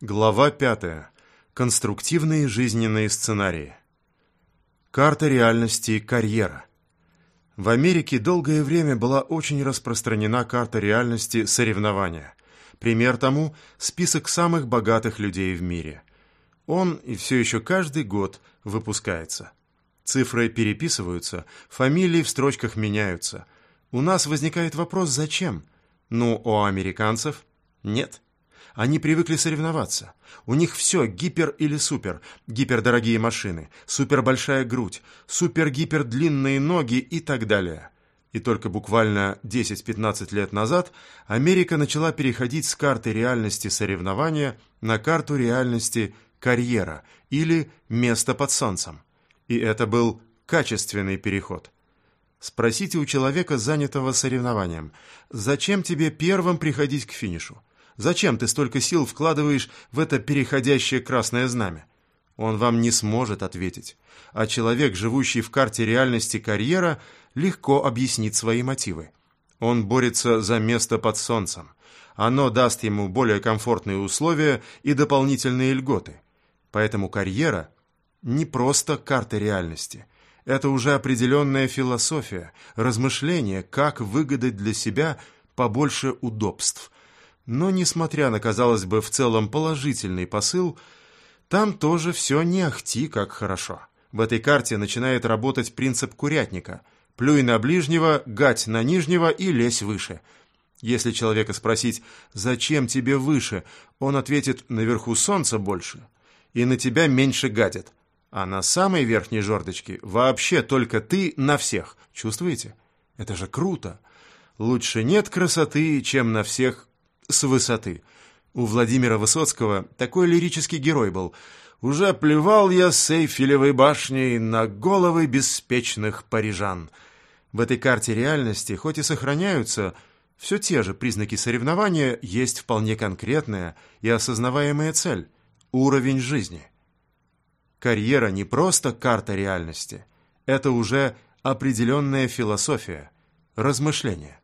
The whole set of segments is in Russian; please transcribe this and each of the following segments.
Глава 5. Конструктивные жизненные сценарии. Карта реальности карьера. В Америке долгое время была очень распространена карта реальности соревнования. Пример тому – список самых богатых людей в мире. Он и все еще каждый год выпускается. Цифры переписываются, фамилии в строчках меняются. У нас возникает вопрос «зачем?». Ну, у американцев – нет. Они привыкли соревноваться. У них все гипер или супер. Гипердорогие машины, супербольшая грудь, супер-гипер длинные ноги и так далее. И только буквально 10-15 лет назад Америка начала переходить с карты реальности соревнования на карту реальности карьера или место под солнцем. И это был качественный переход. Спросите у человека, занятого соревнованием, зачем тебе первым приходить к финишу? Зачем ты столько сил вкладываешь в это переходящее красное знамя? Он вам не сможет ответить. А человек, живущий в карте реальности карьера, легко объяснит свои мотивы. Он борется за место под солнцем. Оно даст ему более комфортные условия и дополнительные льготы. Поэтому карьера не просто карта реальности. Это уже определенная философия, размышление, как выгадать для себя побольше удобств – но, несмотря на, казалось бы, в целом положительный посыл, там тоже все не ахти как хорошо. В этой карте начинает работать принцип курятника. Плюй на ближнего, гать на нижнего и лезь выше. Если человека спросить «Зачем тебе выше?», он ответит «Наверху солнца больше» и на тебя меньше гадят. А на самой верхней жердочке вообще только ты на всех. Чувствуете? Это же круто. Лучше нет красоты, чем на всех с высоты. У Владимира Высоцкого такой лирический герой был. «Уже плевал я с Эйфелевой башней на головы беспечных парижан». В этой карте реальности, хоть и сохраняются все те же признаки соревнования, есть вполне конкретная и осознаваемая цель – уровень жизни. Карьера не просто карта реальности, это уже определенная философия, размышление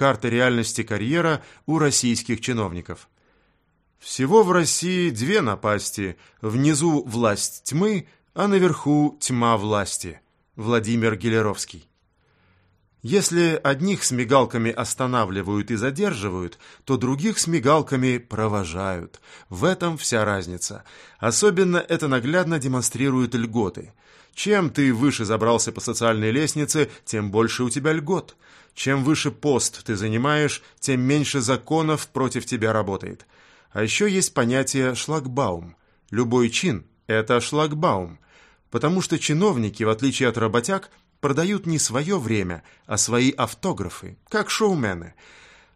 карта реальности карьера у российских чиновников. Всего в России две напасти. Внизу власть тьмы, а наверху тьма власти. Владимир Гелеровский. Если одних с мигалками останавливают и задерживают, то других с мигалками провожают. В этом вся разница. Особенно это наглядно демонстрируют льготы. Чем ты выше забрался по социальной лестнице, тем больше у тебя льгот. Чем выше пост ты занимаешь, тем меньше законов против тебя работает. А еще есть понятие «шлагбаум». Любой чин – это шлагбаум, потому что чиновники, в отличие от работяг, продают не свое время, а свои автографы, как шоумены.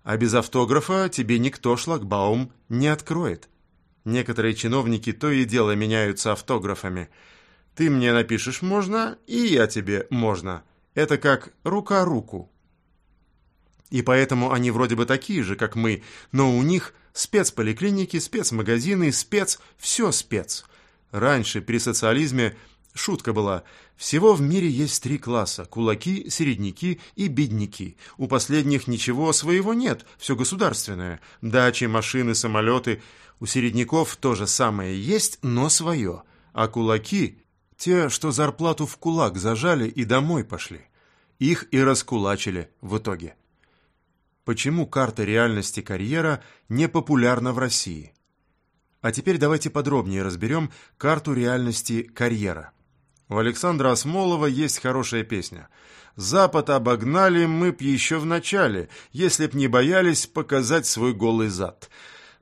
А без автографа тебе никто шлагбаум не откроет. Некоторые чиновники то и дело меняются автографами. Ты мне напишешь «можно», и я тебе «можно». Это как рука руку. И поэтому они вроде бы такие же, как мы, но у них спецполиклиники, спецмагазины, спец... все спец. Раньше, при социализме, шутка была. Всего в мире есть три класса – кулаки, середняки и бедняки. У последних ничего своего нет, все государственное. Дачи, машины, самолеты. У середняков то же самое есть, но свое. А кулаки – те, что зарплату в кулак зажали и домой пошли. Их и раскулачили в итоге почему карта реальности карьера не популярна в России. А теперь давайте подробнее разберем карту реальности карьера. У Александра Осмолова есть хорошая песня. «Запад обогнали мы б еще в начале, если б не боялись показать свой голый зад».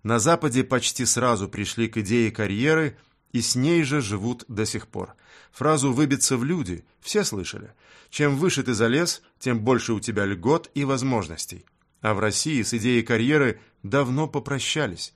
На Западе почти сразу пришли к идее карьеры и с ней же живут до сих пор. Фразу «выбиться в люди» все слышали. Чем выше ты залез, тем больше у тебя льгот и возможностей. А в России с идеей карьеры давно попрощались.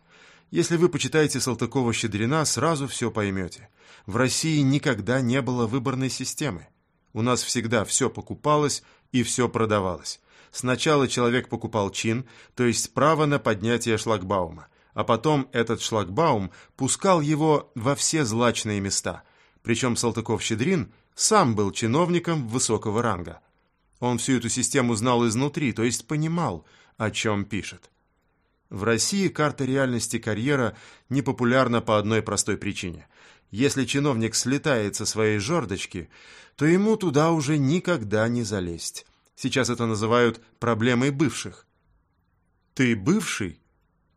Если вы почитаете Салтыкова-Щедрина, сразу все поймете. В России никогда не было выборной системы. У нас всегда все покупалось и все продавалось. Сначала человек покупал чин, то есть право на поднятие шлагбаума, а потом этот шлагбаум пускал его во все злачные места. Причем Салтыков-Щедрин сам был чиновником высокого ранга. Он всю эту систему знал изнутри, то есть понимал, о чем пишет. В России карта реальности карьера не популярна по одной простой причине. Если чиновник слетает со своей жердочки, то ему туда уже никогда не залезть. Сейчас это называют проблемой бывших. Ты бывший?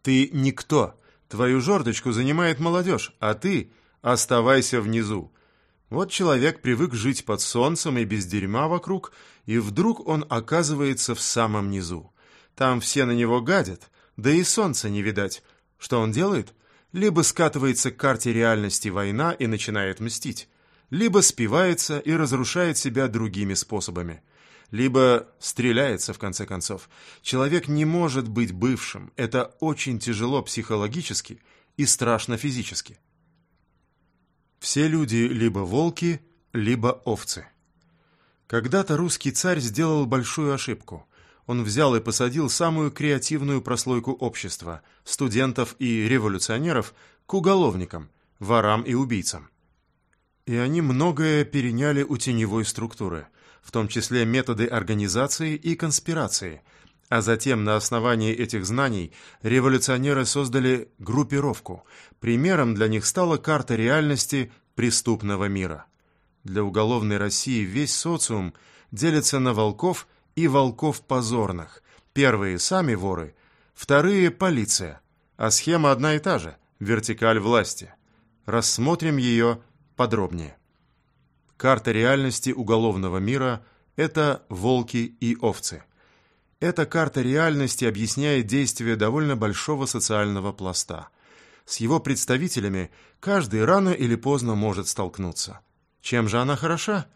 Ты никто. Твою жердочку занимает молодежь, а ты оставайся внизу. Вот человек привык жить под солнцем и без дерьма вокруг, и вдруг он оказывается в самом низу. Там все на него гадят, да и солнца не видать. Что он делает? Либо скатывается к карте реальности война и начинает мстить, либо спивается и разрушает себя другими способами, либо стреляется в конце концов. Человек не может быть бывшим, это очень тяжело психологически и страшно физически. Все люди либо волки, либо овцы. Когда-то русский царь сделал большую ошибку. Он взял и посадил самую креативную прослойку общества, студентов и революционеров, к уголовникам, ворам и убийцам. И они многое переняли у теневой структуры, в том числе методы организации и конспирации, а затем на основании этих знаний революционеры создали группировку. Примером для них стала карта реальности преступного мира. Для уголовной России весь социум делится на волков и волков позорных. Первые – сами воры, вторые – полиция. А схема одна и та же – вертикаль власти. Рассмотрим ее подробнее. Карта реальности уголовного мира – это волки и овцы. Эта карта реальности объясняет действия довольно большого социального пласта. С его представителями каждый рано или поздно может столкнуться. Чем же она хороша?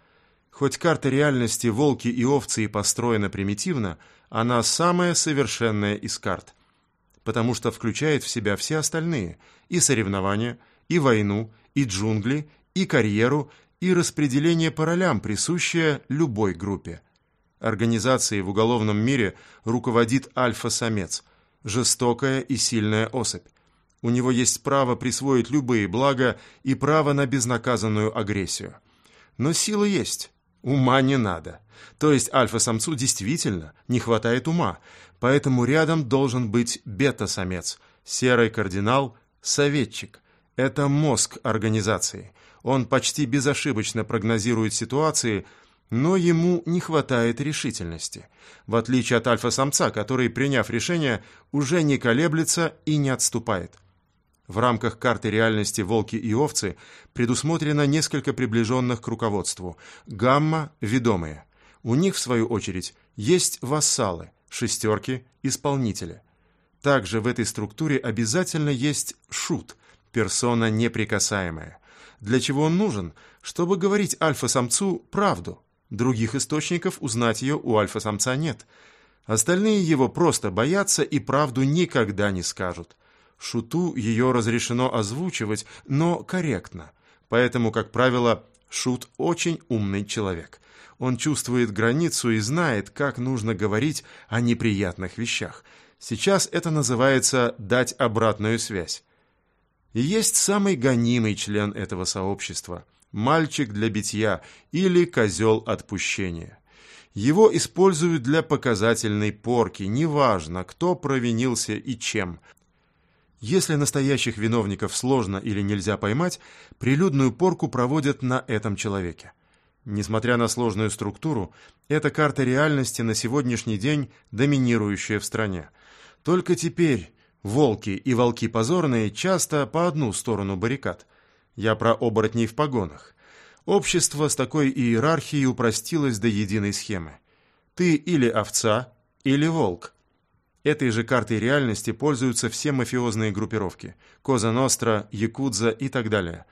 Хоть карта реальности «Волки и овцы» и построена примитивно, она самая совершенная из карт, потому что включает в себя все остальные – и соревнования, и войну, и джунгли, и карьеру, и распределение по ролям, присущее любой группе – Организацией в уголовном мире руководит альфа-самец, жестокая и сильная особь. У него есть право присвоить любые блага и право на безнаказанную агрессию. Но сила есть, ума не надо. То есть альфа-самцу действительно не хватает ума, поэтому рядом должен быть бета-самец, серый кардинал, советчик. Это мозг организации. Он почти безошибочно прогнозирует ситуации – но ему не хватает решительности, в отличие от альфа-самца, который, приняв решение, уже не колеблется и не отступает. В рамках карты реальности «Волки и овцы» предусмотрено несколько приближенных к руководству. Гамма – ведомые. У них, в свою очередь, есть вассалы, шестерки, исполнители. Также в этой структуре обязательно есть шут – персона неприкасаемая. Для чего он нужен? Чтобы говорить альфа-самцу правду – Других источников узнать ее у альфа-самца нет. Остальные его просто боятся и правду никогда не скажут. Шуту ее разрешено озвучивать, но корректно. Поэтому, как правило, Шут очень умный человек. Он чувствует границу и знает, как нужно говорить о неприятных вещах. Сейчас это называется «дать обратную связь». И есть самый гонимый член этого сообщества – мальчик для битья или козел отпущения. Его используют для показательной порки, неважно, кто провинился и чем. Если настоящих виновников сложно или нельзя поймать, прилюдную порку проводят на этом человеке. Несмотря на сложную структуру, эта карта реальности на сегодняшний день доминирующая в стране. Только теперь волки и волки позорные часто по одну сторону баррикад – я про оборотней в погонах. Общество с такой иерархией упростилось до единой схемы. Ты или овца, или волк. Этой же картой реальности пользуются все мафиозные группировки – Коза Ностра, Якудза и так далее.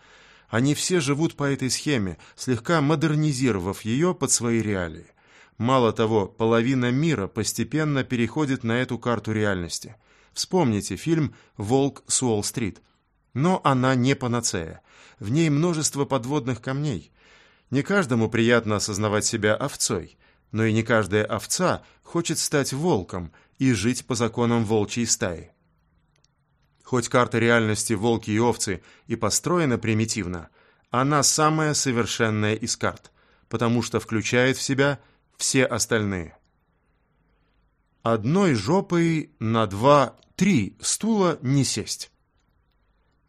Они все живут по этой схеме, слегка модернизировав ее под свои реалии. Мало того, половина мира постепенно переходит на эту карту реальности. Вспомните фильм «Волк с Уолл-стрит». Но она не панацея. В ней множество подводных камней. Не каждому приятно осознавать себя овцой, но и не каждая овца хочет стать волком и жить по законам волчьей стаи. Хоть карта реальности волки и овцы и построена примитивно, она самая совершенная из карт, потому что включает в себя все остальные. Одной жопой на два три стула не сесть.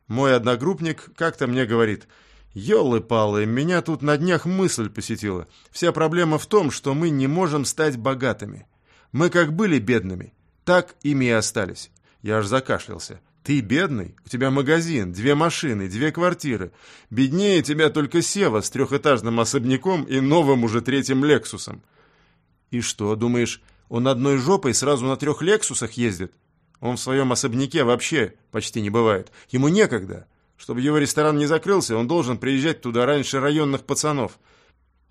Мой одногруппник как-то мне говорит, «Елы-палы, меня тут на днях мысль посетила. Вся проблема в том, что мы не можем стать богатыми. Мы как были бедными, так ими и остались». Я аж закашлялся. «Ты бедный? У тебя магазин, две машины, две квартиры. Беднее тебя только Сева с трехэтажным особняком и новым уже третьим Лексусом». «И что, думаешь, он одной жопой сразу на трех Лексусах ездит?» Он в своем особняке вообще почти не бывает. Ему некогда. Чтобы его ресторан не закрылся, он должен приезжать туда раньше районных пацанов.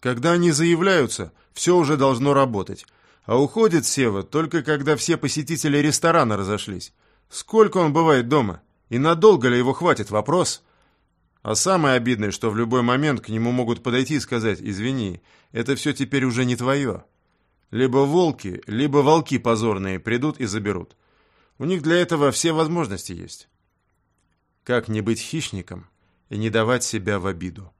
Когда они заявляются, все уже должно работать. А уходит Сева только когда все посетители ресторана разошлись. Сколько он бывает дома? И надолго ли его хватит? Вопрос. А самое обидное, что в любой момент к нему могут подойти и сказать «Извини, это все теперь уже не твое». Либо волки, либо волки позорные придут и заберут. У них для этого все возможности есть. Как не быть хищником и не давать себя в обиду?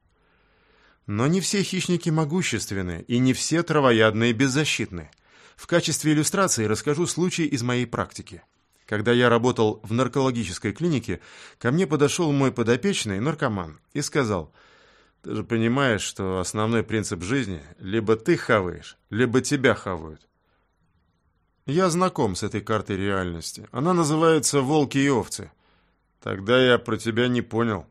Но не все хищники могущественны, и не все травоядные беззащитны. В качестве иллюстрации расскажу случай из моей практики. Когда я работал в наркологической клинике, ко мне подошел мой подопечный, наркоман, и сказал, «Ты же понимаешь, что основной принцип жизни – либо ты хаваешь, либо тебя хавают. Я знаком с этой картой реальности. Она называется «Волки и овцы». Тогда я про тебя не понял.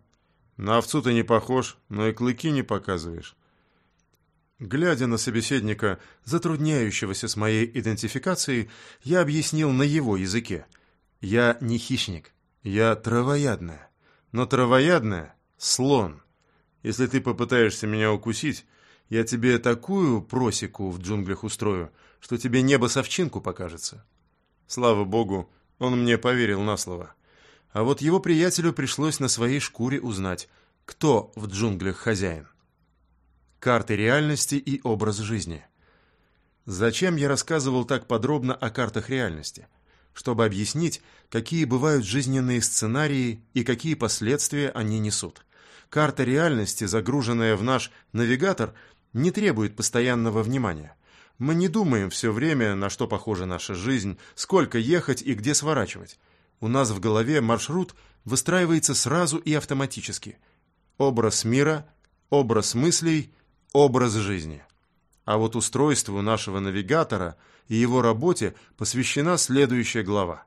На овцу ты не похож, но и клыки не показываешь. Глядя на собеседника, затрудняющегося с моей идентификацией, я объяснил на его языке. Я не хищник, я травоядная. Но травоядная — слон. Если ты попытаешься меня укусить, я тебе такую просеку в джунглях устрою, что тебе небо совчинку покажется. Слава богу, он мне поверил на слово. А вот его приятелю пришлось на своей шкуре узнать, кто в джунглях хозяин. Карты реальности и образ жизни. Зачем я рассказывал так подробно о картах реальности? Чтобы объяснить, какие бывают жизненные сценарии и какие последствия они несут. Карта реальности, загруженная в наш навигатор, не требует постоянного внимания. Мы не думаем все время, на что похожа наша жизнь, сколько ехать и где сворачивать. У нас в голове маршрут выстраивается сразу и автоматически. Образ мира, образ мыслей, образ жизни. А вот устройству нашего навигатора и его работе посвящена следующая глава.